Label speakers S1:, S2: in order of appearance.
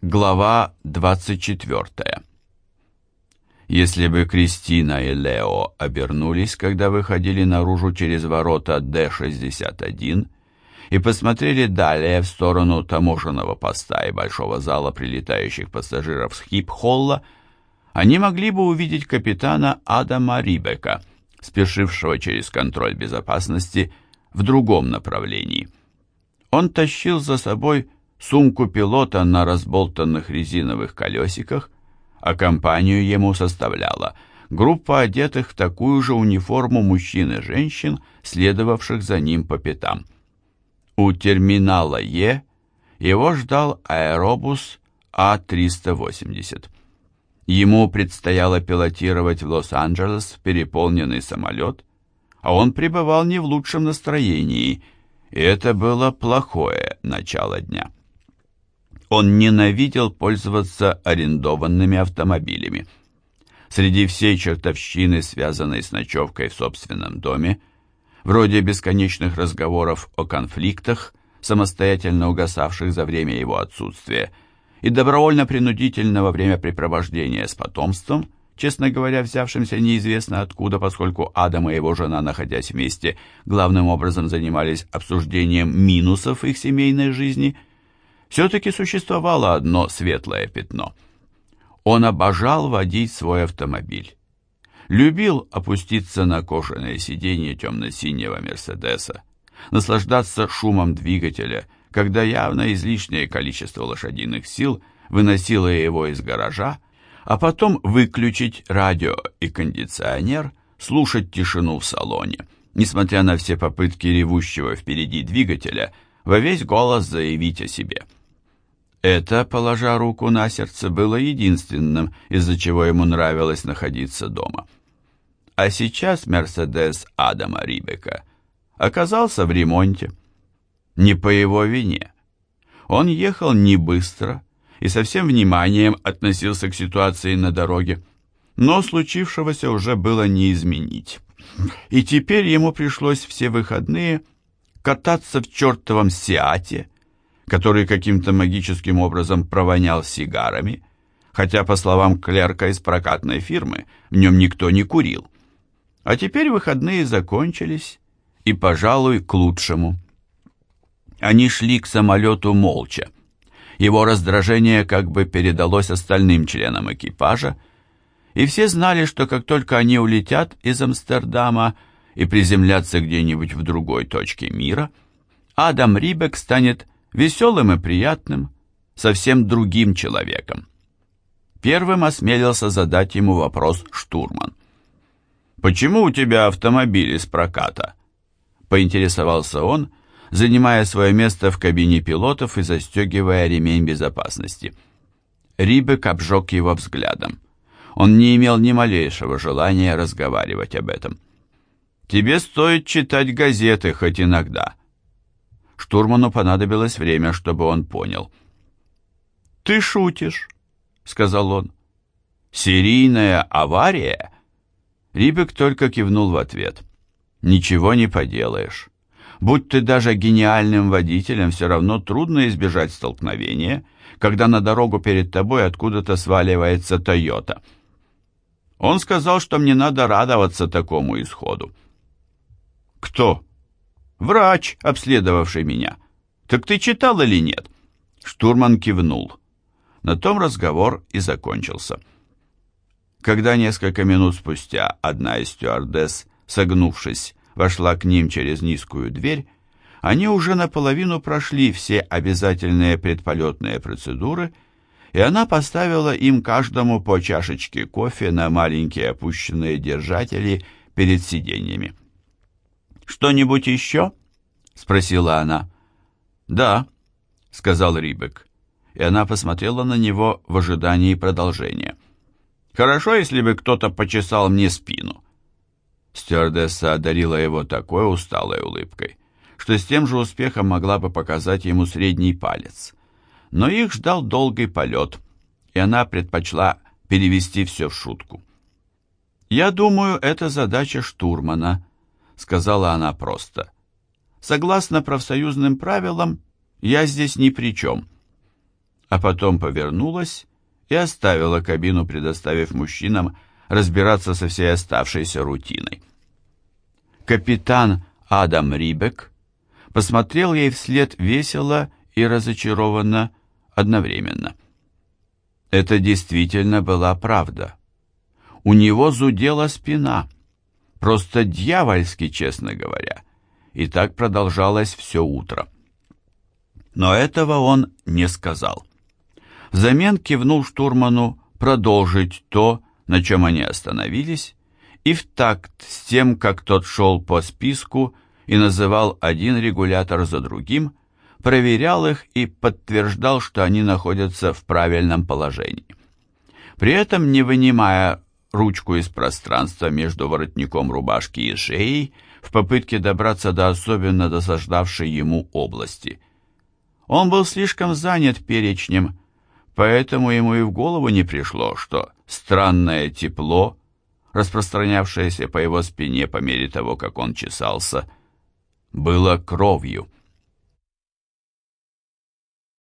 S1: Глава 24. Если бы Кристина и Лео обернулись, когда выходили наружу через ворота Д-61 и посмотрели далее в сторону таможенного поста и большого зала прилетающих пассажиров с Хип-Холла, они могли бы увидеть капитана Адама Рибека, спешившего через контроль безопасности в другом направлении. Он тащил за собой сумку пилота на разболтанных резиновых колесиках, а компанию ему составляла группа одетых в такую же униформу мужчин и женщин, следовавших за ним по пятам. У терминала Е его ждал аэробус А-380. Ему предстояло пилотировать в Лос-Анджелес переполненный самолет, а он пребывал не в лучшем настроении, и это было плохое начало дня. Он ненавидел пользоваться арендованными автомобилями. Среди всей чертовщины, связанной с ночевкой в собственном доме, вроде бесконечных разговоров о конфликтах, самостоятельно угасавших за время его отсутствия, и добровольно-принудительного времяпрепровождения с потомством, честно говоря, взявшимся неизвестно откуда, поскольку Адам и его жена, находясь вместе, главным образом занимались обсуждением минусов их семейной жизни – все-таки существовало одно светлое пятно. Он обожал водить свой автомобиль. Любил опуститься на кожаное сиденье темно-синего Мерседеса, наслаждаться шумом двигателя, когда явно излишнее количество лошадиных сил выносило его из гаража, а потом выключить радио и кондиционер, слушать тишину в салоне, несмотря на все попытки ревущего впереди двигателя во весь голос заявить о себе – это, положа руку на сердце, было единственным, из-за чего ему нравилось находиться дома. А сейчас Мерседес Адама Рибека оказался в ремонте. Не по его вине. Он ехал не быстро и со всем вниманием относился к ситуации на дороге, но случившегося уже было не изменить. И теперь ему пришлось все выходные кататься в чертовом Сиате, который каким-то магическим образом провонял сигарами, хотя, по словам клерка из прокатной фирмы, в нем никто не курил. А теперь выходные закончились, и, пожалуй, к лучшему. Они шли к самолету молча. Его раздражение как бы передалось остальным членам экипажа, и все знали, что как только они улетят из Амстердама и приземлятся где-нибудь в другой точке мира, Адам Рибек станет веселым и приятным, совсем другим человеком. Первым осмелился задать ему вопрос штурман. «Почему у тебя автомобиль из проката?» Поинтересовался он, занимая свое место в кабине пилотов и застегивая ремень безопасности. Рибек обжег его взглядом. Он не имел ни малейшего желания разговаривать об этом. «Тебе стоит читать газеты хоть иногда», Штурману понадобилось время, чтобы он понял. «Ты шутишь», — сказал он. «Серийная авария?» Рибек только кивнул в ответ. «Ничего не поделаешь. Будь ты даже гениальным водителем, все равно трудно избежать столкновения, когда на дорогу перед тобой откуда-то сваливается Тойота». Он сказал, что мне надо радоваться такому исходу. «Кто?» Врач, обследовавший меня. Так ты читал или нет? Штурман кивнул. На том разговор и закончился. Когда несколько минут спустя одна из стюардесс, согнувшись, вошла к ним через низкую дверь, они уже наполовину прошли все обязательные предполетные процедуры, и она поставила им каждому по чашечке кофе на маленькие опущенные держатели перед сиденьями. «Что-нибудь еще?» — спросила она. «Да», — сказал Рибек, и она посмотрела на него в ожидании продолжения. «Хорошо, если бы кто-то почесал мне спину». Стюардесса одарила его такой усталой улыбкой, что с тем же успехом могла бы показать ему средний палец. Но их ждал долгий полет, и она предпочла перевести все в шутку. «Я думаю, это задача штурмана», сказала она просто. Согласно профсоюзным правилам, я здесь ни при чем. а потом повернулась и оставила кабину, предоставив мужчинам разбираться со всей оставшейся рутиной. Капитан Адам Рибек посмотрел ей вслед весело и разочарованно одновременно. Это действительно была правда. У него зудела спина, просто дьявольски, честно говоря, и так продолжалось все утро. Но этого он не сказал. Взамен кивнул штурману продолжить то, на чем они остановились, и в такт с тем, как тот шел по списку и называл один регулятор за другим, проверял их и подтверждал, что они находятся в правильном положении. При этом, не вынимая ручку из пространства между воротником рубашки и шеей, в попытке добраться до особенно досаждавшей ему области. Он был слишком занят перечнем, поэтому ему и в голову не пришло, что странное тепло, распространявшееся по его спине по мере того, как он чесался, было кровью.